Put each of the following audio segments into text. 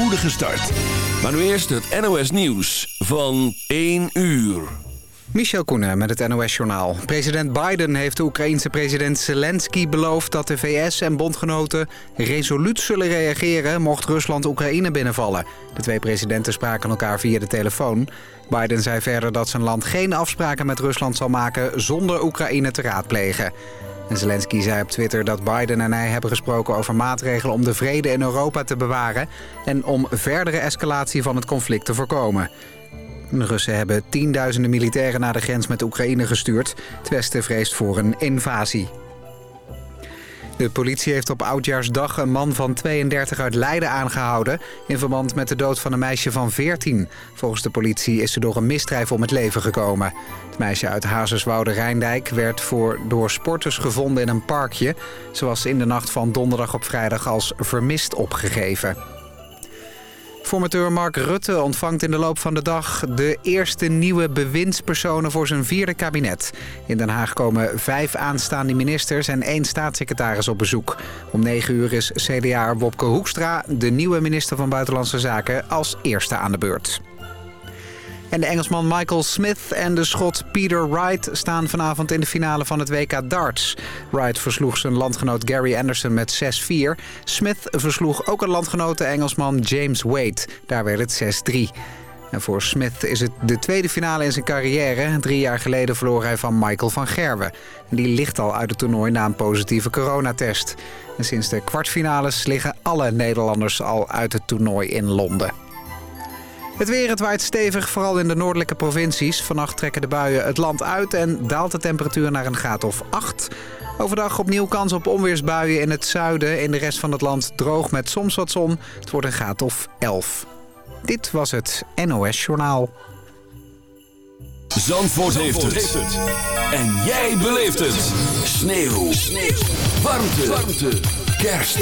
spoedige start. Maar nu eerst het NOS Nieuws van 1 uur. Michel Koenen met het NOS-journaal. President Biden heeft de Oekraïense president Zelensky beloofd... dat de VS en bondgenoten resoluut zullen reageren... mocht Rusland Oekraïne binnenvallen. De twee presidenten spraken elkaar via de telefoon. Biden zei verder dat zijn land geen afspraken met Rusland zal maken... zonder Oekraïne te raadplegen. En Zelensky zei op Twitter dat Biden en hij hebben gesproken over maatregelen om de vrede in Europa te bewaren... en om verdere escalatie van het conflict te voorkomen. De Russen hebben tienduizenden militairen naar de grens met Oekraïne gestuurd. Het Westen vreest voor een invasie. De politie heeft op Oudjaarsdag een man van 32 uit Leiden aangehouden... in verband met de dood van een meisje van 14. Volgens de politie is ze door een misdrijf om het leven gekomen. Het meisje uit Hazerswoude-Rijndijk werd voor, door sporters gevonden in een parkje. Ze was in de nacht van donderdag op vrijdag als vermist opgegeven. Formateur Mark Rutte ontvangt in de loop van de dag de eerste nieuwe bewindspersonen voor zijn vierde kabinet. In Den Haag komen vijf aanstaande ministers en één staatssecretaris op bezoek. Om negen uur is CDA Wopke Hoekstra, de nieuwe minister van Buitenlandse Zaken, als eerste aan de beurt. En de Engelsman Michael Smith en de Schot Peter Wright staan vanavond in de finale van het WK darts. Wright versloeg zijn landgenoot Gary Anderson met 6-4. Smith versloeg ook een landgenoot, de Engelsman James Wade. Daar werd het 6-3. En voor Smith is het de tweede finale in zijn carrière. Drie jaar geleden verloor hij van Michael van Gerwen. Die ligt al uit het toernooi na een positieve coronatest. En sinds de kwartfinales liggen alle Nederlanders al uit het toernooi in Londen. Het weer, het waait stevig, vooral in de noordelijke provincies. Vannacht trekken de buien het land uit en daalt de temperatuur naar een graad of 8. Overdag opnieuw kans op onweersbuien in het zuiden. In de rest van het land droog met soms wat zon. Het wordt een graad of 11. Dit was het NOS Journaal. Zandvoort, heeft, het. En jij beleeft het. Sneeuw. Sneeuw. Warmte. Warmte. Kerst.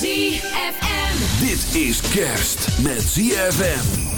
ZFM. Dit is kerst met ZFM.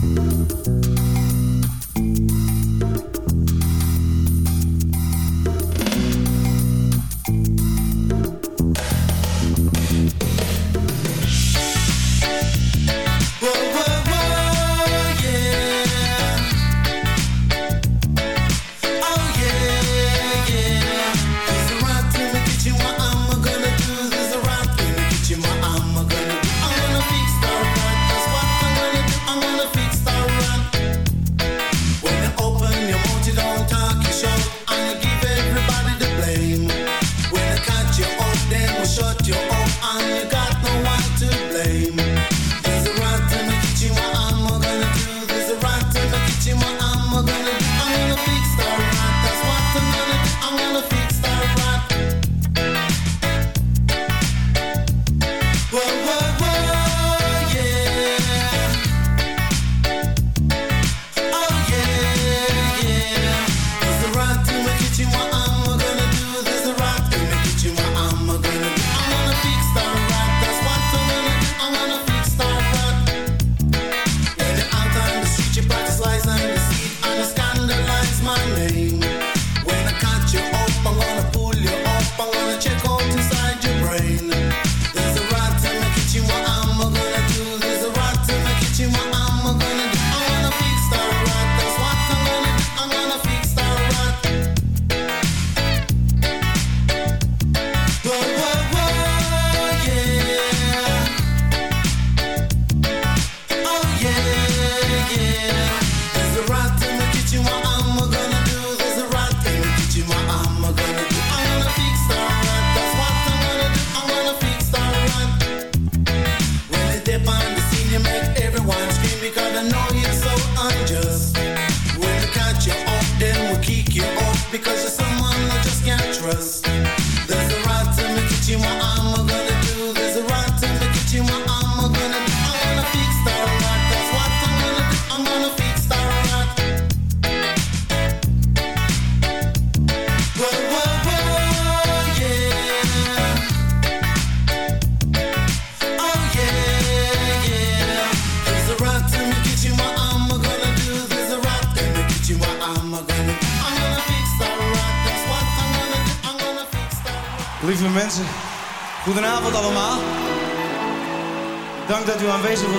Música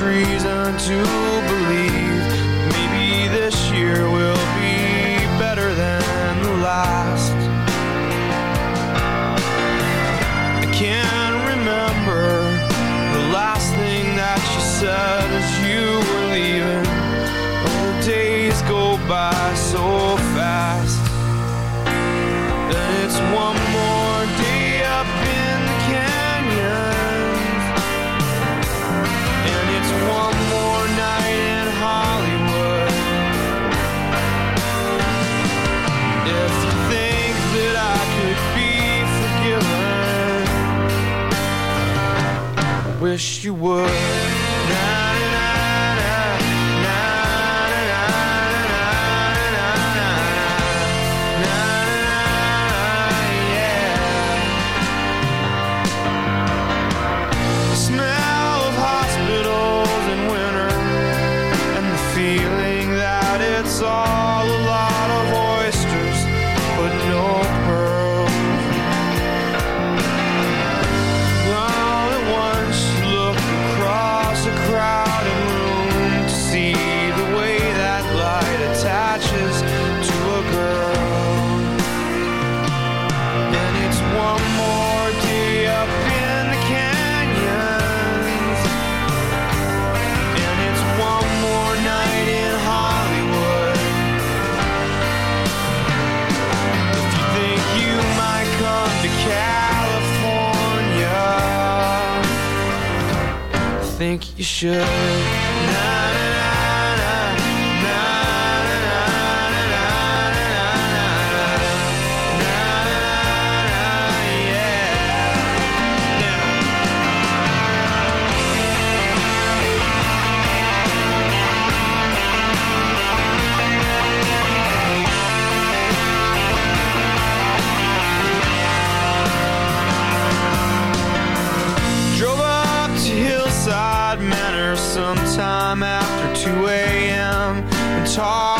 reason to believe maybe this year will be better than the last. I can't remember the last thing that you said as you were leaving. Oh, days go by so fast, that it's one. wish you would. think you should. guitar.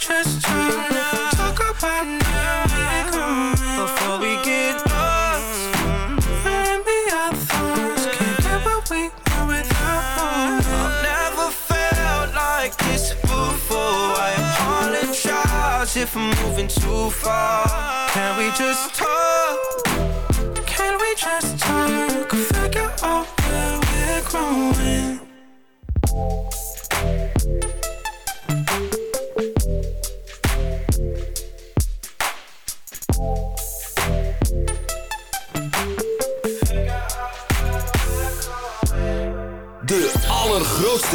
Can we just talk? Talk about now before we get lost. Maybe our thoughts can't get what we want without one. I've never felt like this before. I apologize if I'm moving too far. Can we just talk?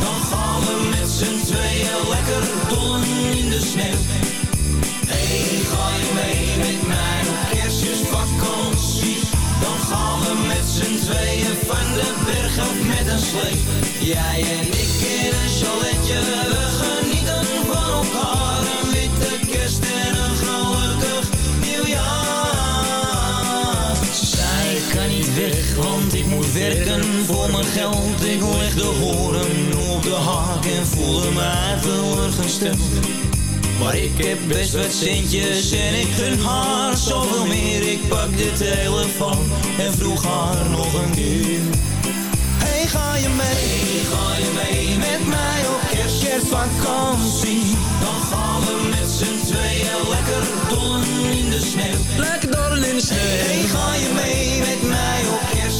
Dan gaan we met z'n tweeën lekker dollen in de sneeuw. Hey, ga je mee met mij op kerstvakantie? Dan gaan we met z'n tweeën van de berg af met een slee. Jij en ik in een chaletje, we werken voor mijn geld. Ik leg de horen op de haak en voelde mij teleurgesteld. Maar ik heb best wat centjes en ik gun haar zoveel meer. Ik pak de telefoon en vroeg haar nog een keer. Hey, ga je mee? Hey, ga je mee met mij op kerst, kerstvakantie? Dan gaan we met z'n tweeën lekker dollen in de sneeuw. Lekker dollen in de sneeuw. Hey, ga je mee met mij op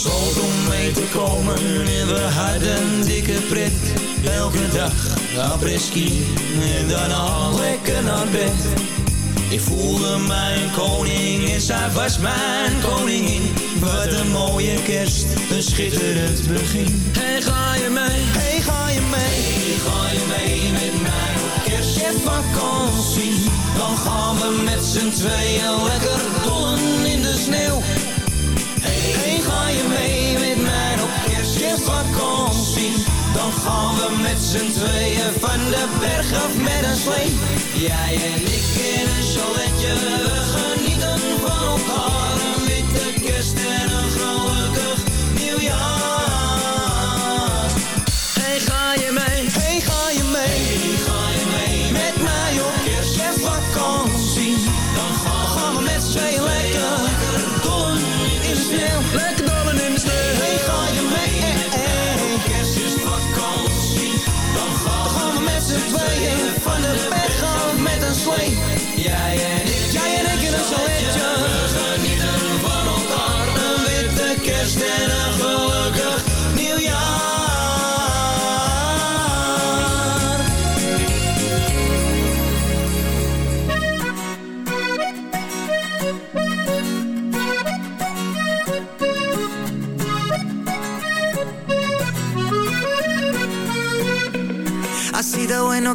Stond om mee te komen in we hadden dikke pret. Elke dag apres-ski en daarna lekker naar bed. Ik voelde mijn koning en zij was mijn koningin. Wat een mooie kerst, een schitterend begin. Hey, ga je mee? Hey, ga je mee? Hey, ga je mee met mij op vakantie? Dan gaan we met z'n tweeën lekker rollen in de sneeuw Dan gaan we met z'n tweeën van de berg af met een slee. Jij en ik in een chaletje, we genieten van elkaar. Een witte kerst en een gelukkig nieuwjaar.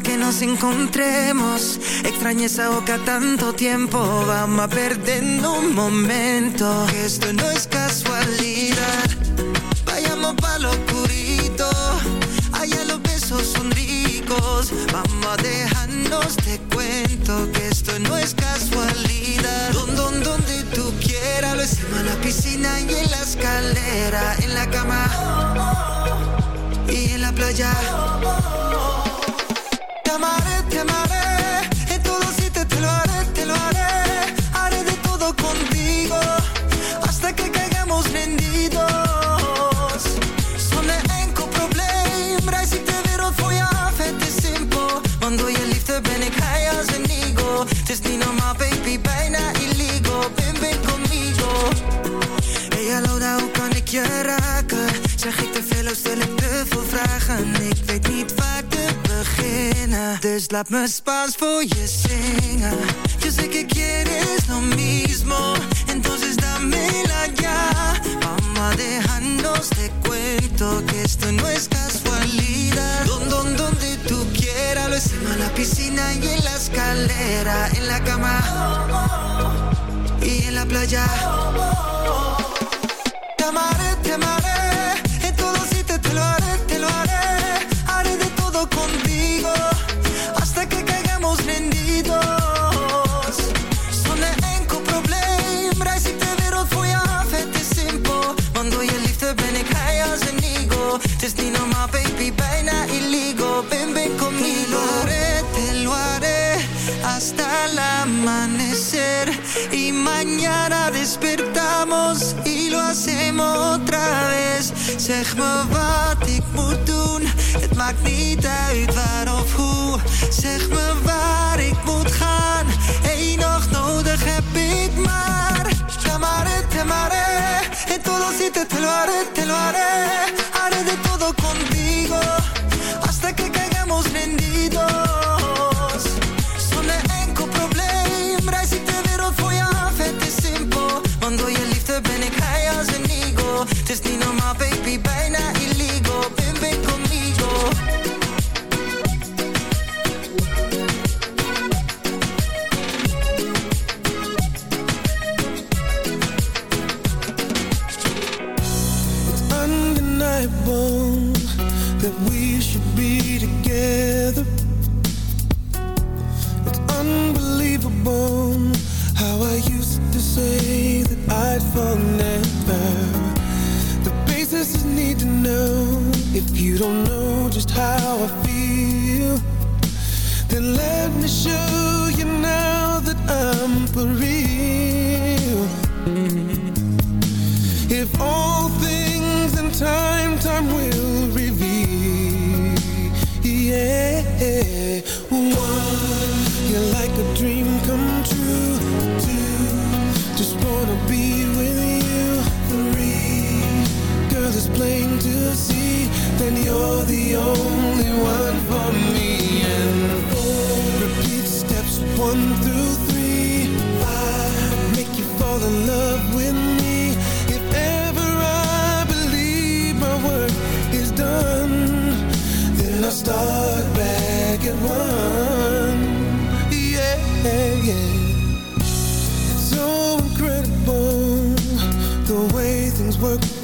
Que nos encontremos. Extrañé esa boca tanto tiempo. Vamos a perdiendo un momento. Que esto no es casualidad. Vayamos pa' lo oscurito. Allá los besos son ricos. Vamos a dejarnos de cuento. Que esto no es casualidad. Don, don, donde tú quieras. Lo hicimos en la piscina y en la escalera. En la cama. Y en la playa. Te amaré, te amaré, en todo sitio te lo haré, te lo haré. Haré de todo contigo, hasta que caigamos rendidos. Zonder enkel probleem, reis ik de wereld voor je af, het is simpel. Want door je liefde ben ik hij als een eagle. Baby, bijna illegal. Ben, ben conmigo. Hey, hallo, daar, hoe kan ik je ik te veel of stel ik te veel vragen? Dus laat me Spaans. Yo sé que quieres lo mismo. Entonces dámela ya. Vamos dejarnos de cuento. Que esto no es casualidad. Don, don, donde tú quieras. Lo hicimos en la piscina y en la escalera. En la cama. Y en la playa. Te amaré, te amaré. Y mañana despertamos y lo hacemos otra vez. Zeg me wat ik moet doen. Het maakt niet uit waar of hoe. Zeg me waar ik moet gaan. Eén nog nodig heb ik maar. Te amaré, te amaré. En todo sitio te lo haré, te lo haré. Haré de todo contigo. If all things in time, time will reveal. Yeah. One, you're like a dream come true. Two, just wanna be with you. Three, girl, it's plain to see that you're the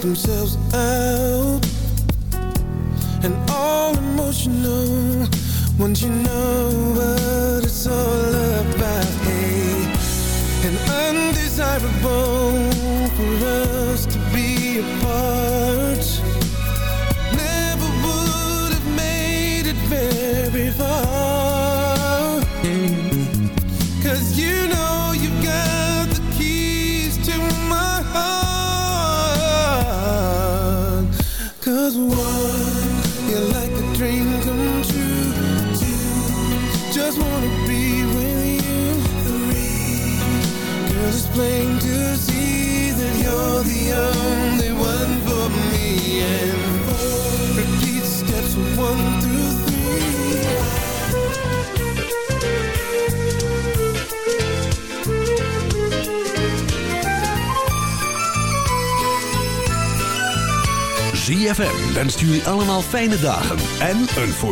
themselves out. And all emotional once you know what it's all about. Hey, and undesirable for us to be apart. Plain to see that you're the only one for me. And repeat steps one through ZFM wenst jullie allemaal fijne dagen en een voor